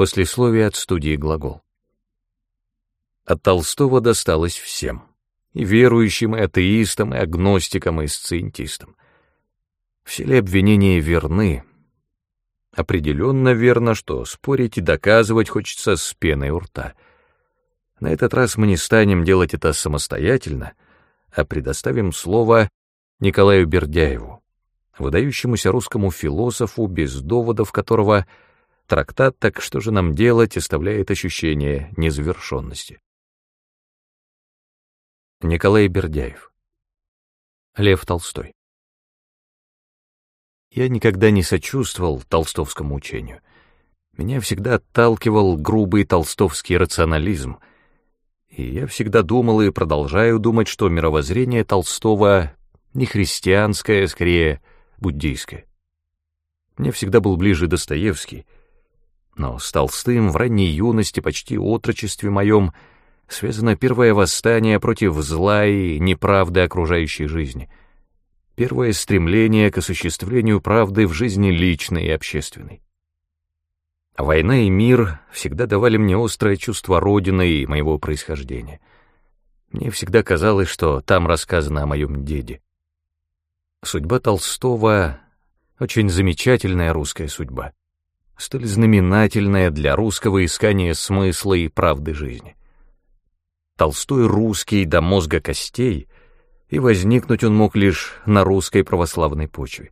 Послесловие от студии «Глагол». От Толстого досталось всем. И верующим, и атеистам, и агностикам, и сциентистам. Все ли обвинения верны? Определенно верно, что спорить и доказывать хочется с пеной у рта. На этот раз мы не станем делать это самостоятельно, а предоставим слово Николаю Бердяеву, выдающемуся русскому философу, без доводов которого трактат «Так что же нам делать» оставляет ощущение незавершенности. Николай Бердяев Лев Толстой Я никогда не сочувствовал толстовскому учению. Меня всегда отталкивал грубый толстовский рационализм, и я всегда думал и продолжаю думать, что мировоззрение Толстого не христианское, а скорее буддийское. Мне всегда был ближе Достоевский, но с Толстым в ранней юности, почти отрочестве моем, связано первое восстание против зла и неправды окружающей жизни, первое стремление к осуществлению правды в жизни личной и общественной. Война и мир всегда давали мне острое чувство Родины и моего происхождения. Мне всегда казалось, что там рассказано о моем деде. Судьба Толстого — очень замечательная русская судьба, столь знаменательная для русского искания смысла и правды жизни. Толстой русский до мозга костей, и возникнуть он мог лишь на русской православной почве.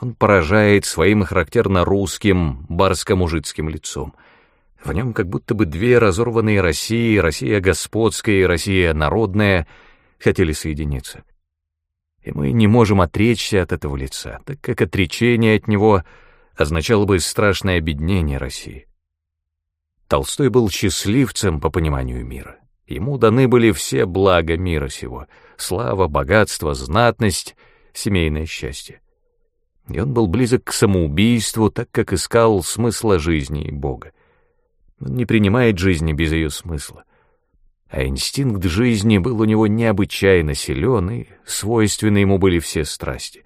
Он поражает своим характерно русским, барско-мужицким лицом. В нем как будто бы две разорванные России, Россия господская и Россия народная, хотели соединиться и мы не можем отречься от этого лица, так как отречение от него означало бы страшное обеднение России. Толстой был счастливцем по пониманию мира. Ему даны были все блага мира сего — слава, богатство, знатность, семейное счастье. И он был близок к самоубийству, так как искал смысла жизни и Бога. Он не принимает жизни без ее смысла а инстинкт жизни был у него необычайно силен, и свойственны ему были все страсти.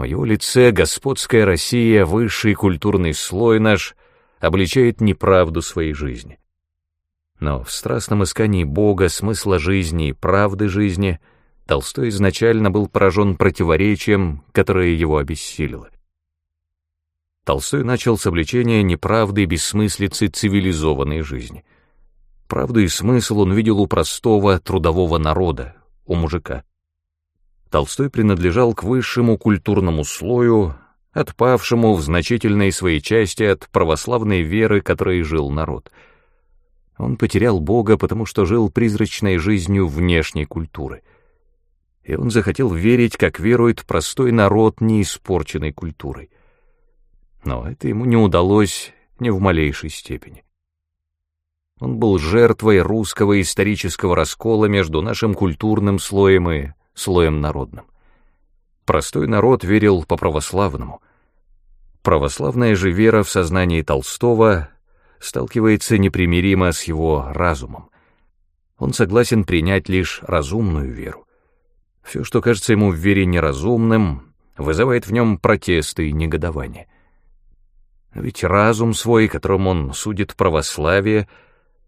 В его лице господская Россия, высший культурный слой наш, обличает неправду своей жизни. Но в страстном искании Бога, смысла жизни и правды жизни Толстой изначально был поражен противоречием, которое его обессилило. Толстой начал с обличения неправды и бессмыслицы цивилизованной жизни — Правду и смысл он видел у простого трудового народа, у мужика. Толстой принадлежал к высшему культурному слою, отпавшему в значительной своей части от православной веры, которой жил народ. Он потерял Бога, потому что жил призрачной жизнью внешней культуры. И он захотел верить, как верует простой народ, не испорченной культурой. Но это ему не удалось ни в малейшей степени. Он был жертвой русского исторического раскола между нашим культурным слоем и слоем народным. Простой народ верил по-православному. Православная же вера в сознании Толстого сталкивается непримиримо с его разумом. Он согласен принять лишь разумную веру. Все, что кажется ему в вере неразумным, вызывает в нем протесты и негодование. Ведь разум свой, которым он судит православие, —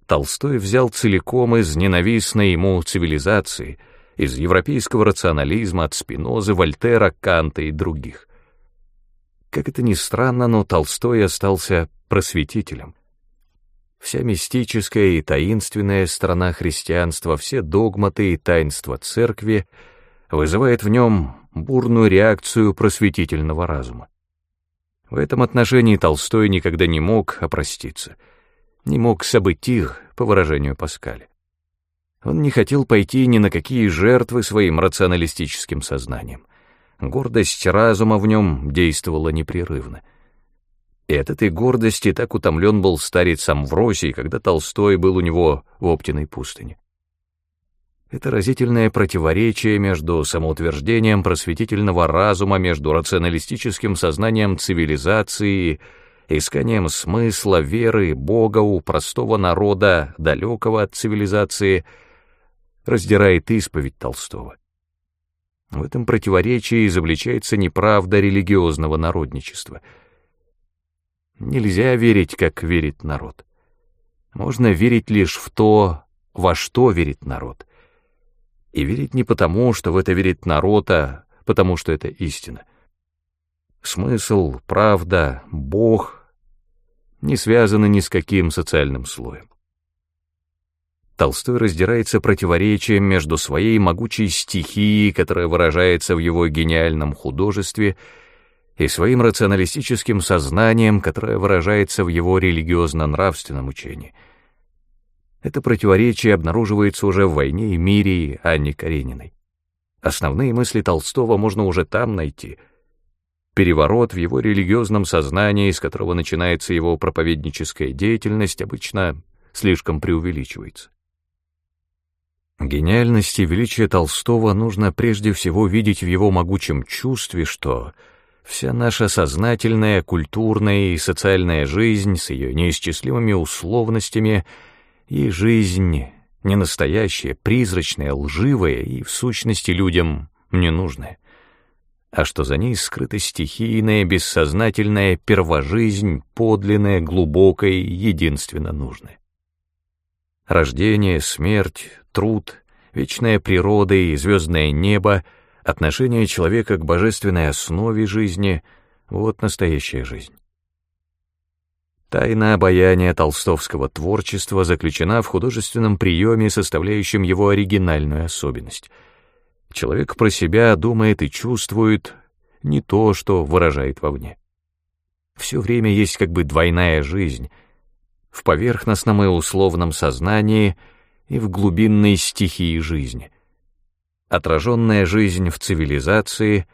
Толстой взял целиком из ненавистной ему цивилизации, из европейского рационализма от Спинозы, Вольтера, Канта и других. Как это ни странно, но Толстой остался просветителем. Вся мистическая и таинственная сторона христианства, все догматы и таинства церкви вызывает в нем бурную реакцию просветительного разума. В этом отношении Толстой никогда не мог опроститься — не мог событих, по выражению Паскаля. Он не хотел пойти ни на какие жертвы своим рационалистическим сознанием. Гордость разума в нем действовала непрерывно. И от этой гордости так утомлен был старец Амвросий, когда Толстой был у него в Оптиной пустыне. Это разительное противоречие между самоутверждением просветительного разума, между рационалистическим сознанием цивилизации исканием смысла, веры, Бога у простого народа, далекого от цивилизации, раздирает исповедь Толстого. В этом противоречии изобличается неправда религиозного народничества. нельзя верить, как верит народ. Можно верить лишь в то, во что верит народ. И верить не потому, что в это верит народ, а потому что это истина. Смысл, правда, Бог не связаны ни с каким социальным слоем. Толстой раздирается противоречием между своей могучей стихией, которая выражается в его гениальном художестве, и своим рационалистическим сознанием, которое выражается в его религиозно-нравственном учении. Это противоречие обнаруживается уже в «Войне и мире» Анне Карениной. Основные мысли Толстого можно уже там найти. Переворот в его религиозном сознании, из которого начинается его проповедническая деятельность, обычно слишком преувеличивается. Гениальность и величие Толстого нужно прежде всего видеть в его могучем чувстве, что вся наша сознательная, культурная и социальная жизнь с ее неисчислимыми условностями и жизнь не настоящая, призрачная, лживая и в сущности людям ненужная, а что за ней скрыта стихийная, бессознательная первожизнь, подлинная, глубокая и единственно нужная. Рождение, смерть, труд, вечная природа и звездное небо, отношение человека к божественной основе жизни — вот настоящая жизнь. Тайна обаяния толстовского творчества заключена в художественном приеме, составляющем его оригинальную особенность. Человек про себя думает и чувствует не то, что выражает вовне. Все время есть как бы двойная жизнь — в поверхностном и условном сознании и в глубинной стихии жизни. Отраженная жизнь в цивилизации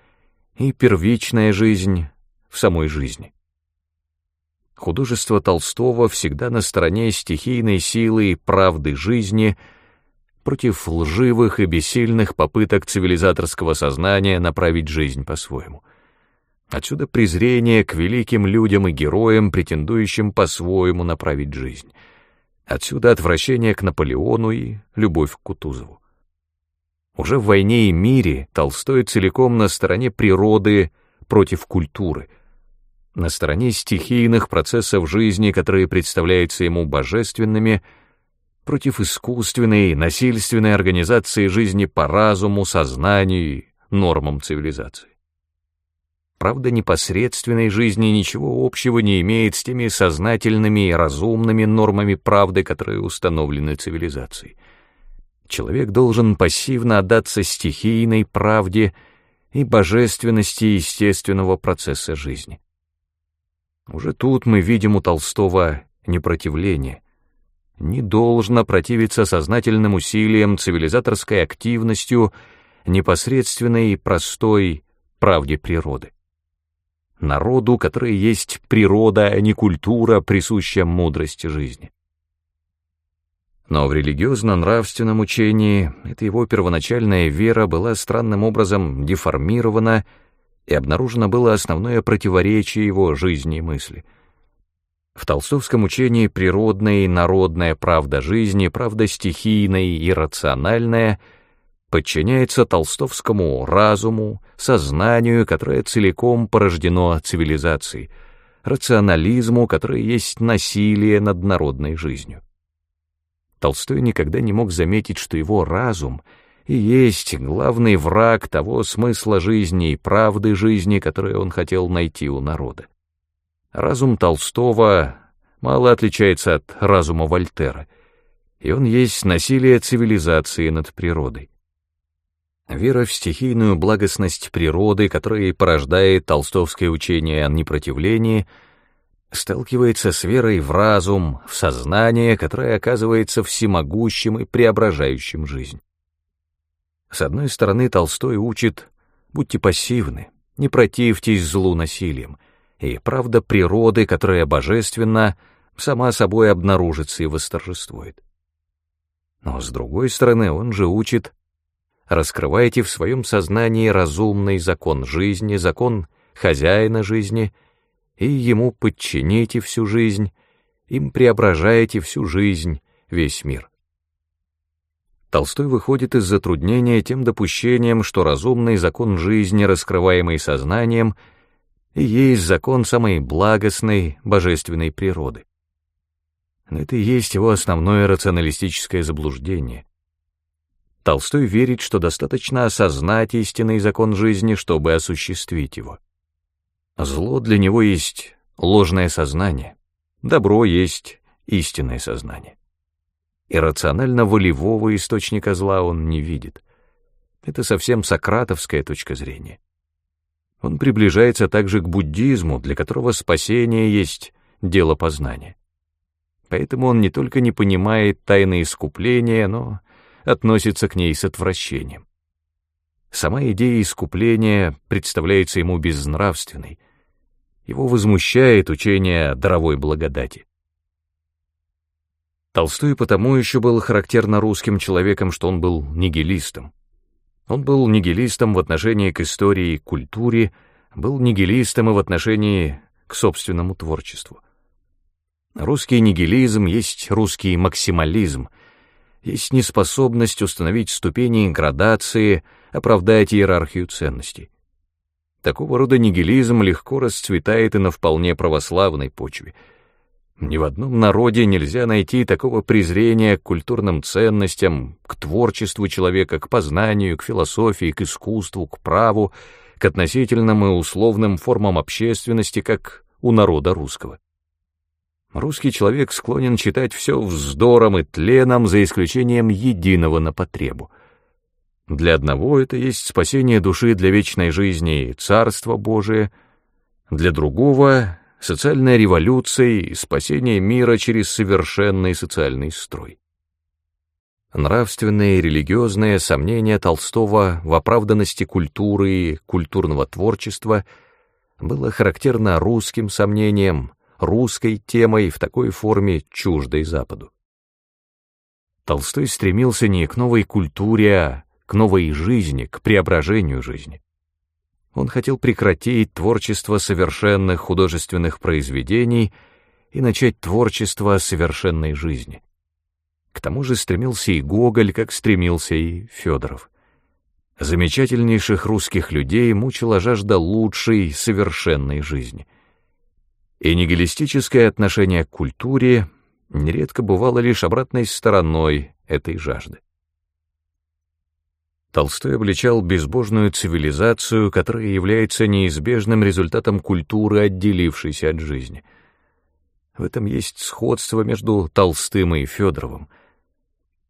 и первичная жизнь в самой жизни. Художество Толстого всегда на стороне стихийной силы и правды жизни против лживых и бессильных попыток цивилизаторского сознания направить жизнь по-своему. Отсюда презрение к великим людям и героям, претендующим по-своему направить жизнь. Отсюда отвращение к Наполеону и любовь к Кутузову. Уже в «Войне и мире» Толстой целиком на стороне природы против культуры, на стороне стихийных процессов жизни, которые представляются ему божественными, против искусственной, насильственной организации жизни по разуму, сознанию и нормам цивилизации. Правда, непосредственной жизни ничего общего не имеет с теми сознательными и разумными нормами правды, которые установлены цивилизацией. Человек должен пассивно отдаться стихийной правде и божественности естественного процесса жизни. Уже тут мы видим у Толстого непротивление. Не должно противиться сознательным усилиям, цивилизаторской активностью, непосредственной и простой правде природы народу, который есть природа, а не культура, присущая мудрости жизни. Но в религиозно-нравственном учении эта его первоначальная вера была странным образом деформирована, и обнаружено было основное противоречие его жизни и мысли. В толстовском учении природная и народная правда жизни, правда стихийная и рациональная — подчиняется толстовскому разуму, сознанию, которое целиком порождено цивилизацией, рационализму, который есть насилие над народной жизнью. Толстой никогда не мог заметить, что его разум и есть главный враг того смысла жизни и правды жизни, которые он хотел найти у народа. Разум Толстого мало отличается от разума Вольтера, и он есть насилие цивилизации над природой. Вера в стихийную благостность природы, которая порождает толстовское учение о непротивлении, сталкивается с верой в разум, в сознание, которое оказывается всемогущим и преображающим жизнь. С одной стороны, Толстой учит «будьте пассивны, не противьтесь злу насилием», и правда природы, которая божественна, сама собой обнаружится и восторжествует. Но с другой стороны, он же учит раскрываете в своем сознании разумный закон жизни, закон хозяина жизни, и ему подчините всю жизнь, им преображаете всю жизнь, весь мир. Толстой выходит из затруднения тем допущением, что разумный закон жизни, раскрываемый сознанием, и есть закон самой благостной, божественной природы. Но это и есть его основное рационалистическое заблуждение. Толстой верит, что достаточно осознать истинный закон жизни, чтобы осуществить его. Зло для него есть ложное сознание, добро есть истинное сознание. Иррационально-волевого источника зла он не видит. Это совсем сократовская точка зрения. Он приближается также к буддизму, для которого спасение есть дело познания. Поэтому он не только не понимает тайны искупления, но относится к ней с отвращением. Сама идея искупления представляется ему безнравственной. Его возмущает учение о даровой благодати. Толстой потому еще был характерно русским человеком, что он был нигилистом. Он был нигилистом в отношении к истории и культуре, был нигилистом и в отношении к собственному творчеству. Русский нигилизм есть русский максимализм, есть неспособность установить ступени градации, оправдать иерархию ценностей. Такого рода нигилизм легко расцветает и на вполне православной почве. Ни в одном народе нельзя найти такого презрения к культурным ценностям, к творчеству человека, к познанию, к философии, к искусству, к праву, к относительным и условным формам общественности, как у народа русского. Русский человек склонен читать все вздором и тленом, за исключением единого на потребу. Для одного это есть спасение души для вечной жизни и Царство Божие, для другого — социальная революция и спасение мира через совершенный социальный строй. Нравственные и религиозные сомнения Толстого в оправданности культуры и культурного творчества было характерно русским сомнениям, русской темой в такой форме чуждой Западу. Толстой стремился не к новой культуре, а к новой жизни, к преображению жизни. Он хотел прекратить творчество совершенных художественных произведений и начать творчество совершенной жизни. К тому же стремился и Гоголь, как стремился и Федоров. Замечательнейших русских людей мучила жажда лучшей, совершенной жизни — и нигилистическое отношение к культуре нередко бывало лишь обратной стороной этой жажды. Толстой обличал безбожную цивилизацию, которая является неизбежным результатом культуры, отделившейся от жизни. В этом есть сходство между Толстым и Федоровым.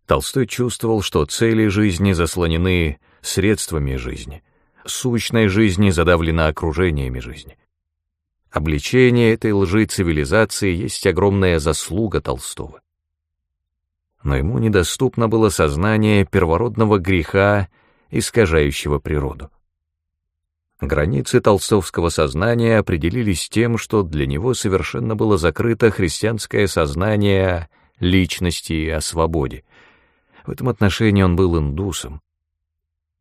Толстой чувствовал, что цели жизни заслонены средствами жизни, сущной жизни задавлена окружениями жизни. Обличение этой лжи цивилизации есть огромная заслуга Толстого. Но ему недоступно было сознание первородного греха, искажающего природу. Границы толстовского сознания определились тем, что для него совершенно было закрыто христианское сознание о личности и о свободе. В этом отношении он был индусом.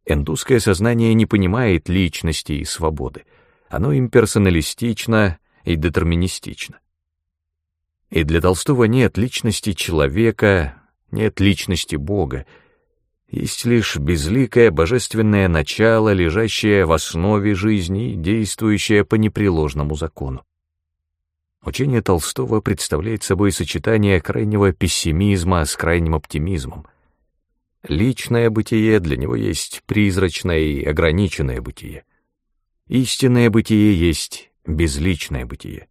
Индусское сознание не понимает личности и свободы — оно имперсоналистично и детерминистично. И для Толстого нет личности человека, нет личности Бога, есть лишь безликое божественное начало, лежащее в основе жизни действующее по непреложному закону. Учение Толстого представляет собой сочетание крайнего пессимизма с крайним оптимизмом. Личное бытие для него есть призрачное и ограниченное бытие. Истинное бытие есть безличное бытие.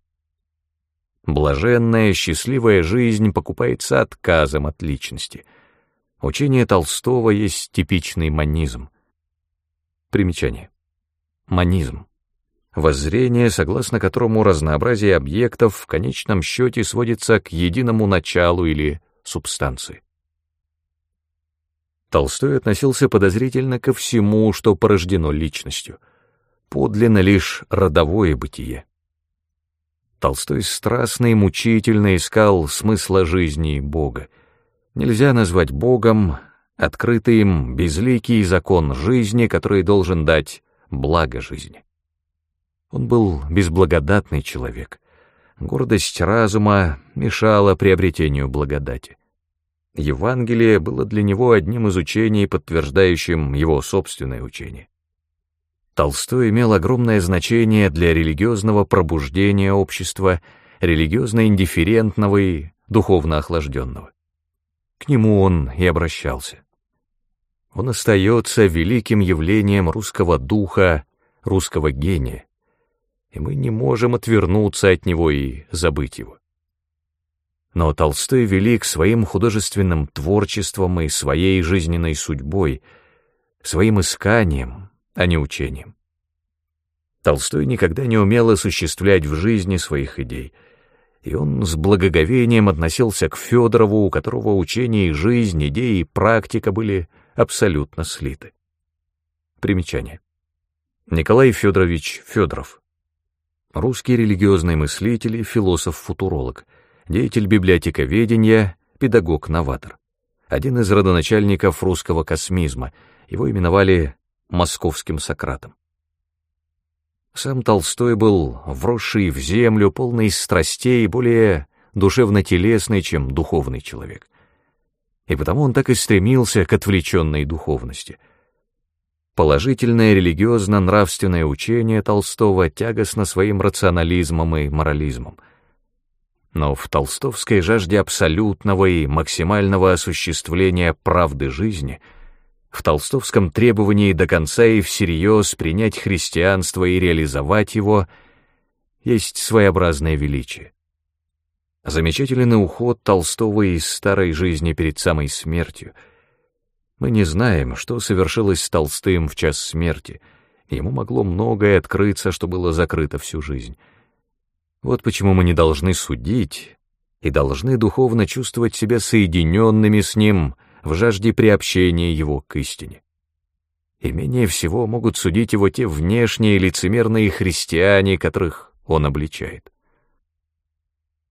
Блаженная, счастливая жизнь покупается отказом от личности. Учение Толстого есть типичный манизм. Примечание. Манизм. Воззрение, согласно которому разнообразие объектов в конечном счете сводится к единому началу или субстанции. Толстой относился подозрительно ко всему, что порождено личностью — подлинно лишь родовое бытие. Толстой страстно и мучительно искал смысла жизни Бога. Нельзя назвать Богом открытый им безликий закон жизни, который должен дать благо жизни. Он был безблагодатный человек. Гордость разума мешала приобретению благодати. Евангелие было для него одним из учений, подтверждающим его собственное учение. Толстой имел огромное значение для религиозного пробуждения общества, религиозно индифферентного и духовно охлажденного. К нему он и обращался. Он остается великим явлением русского духа, русского гения, и мы не можем отвернуться от него и забыть его. Но Толстой велик своим художественным творчеством и своей жизненной судьбой, своим исканием, а не учением. Толстой никогда не умел осуществлять в жизни своих идей, и он с благоговением относился к Федорову, у которого учение и жизнь, идеи и практика были абсолютно слиты. Примечание. Николай Федорович Федоров. Русский религиозный мыслитель и философ-футуролог, деятель библиотековедения, педагог-новатор. Один из родоначальников русского космизма, его именовали московским Сократом. Сам Толстой был вросший в землю, полный страстей, более душевно-телесный, чем духовный человек. И потому он так и стремился к отвлеченной духовности. Положительное религиозно-нравственное учение Толстого тягостно своим рационализмом и морализмом. Но в толстовской жажде абсолютного и максимального осуществления правды жизни — в толстовском требовании до конца и всерьез принять христианство и реализовать его есть своеобразное величие. Замечательный уход Толстого из старой жизни перед самой смертью. Мы не знаем, что совершилось с Толстым в час смерти. Ему могло многое открыться, что было закрыто всю жизнь. Вот почему мы не должны судить и должны духовно чувствовать себя соединенными с ним — в жажде приобщения его к истине. И менее всего могут судить его те внешние лицемерные христиане, которых он обличает.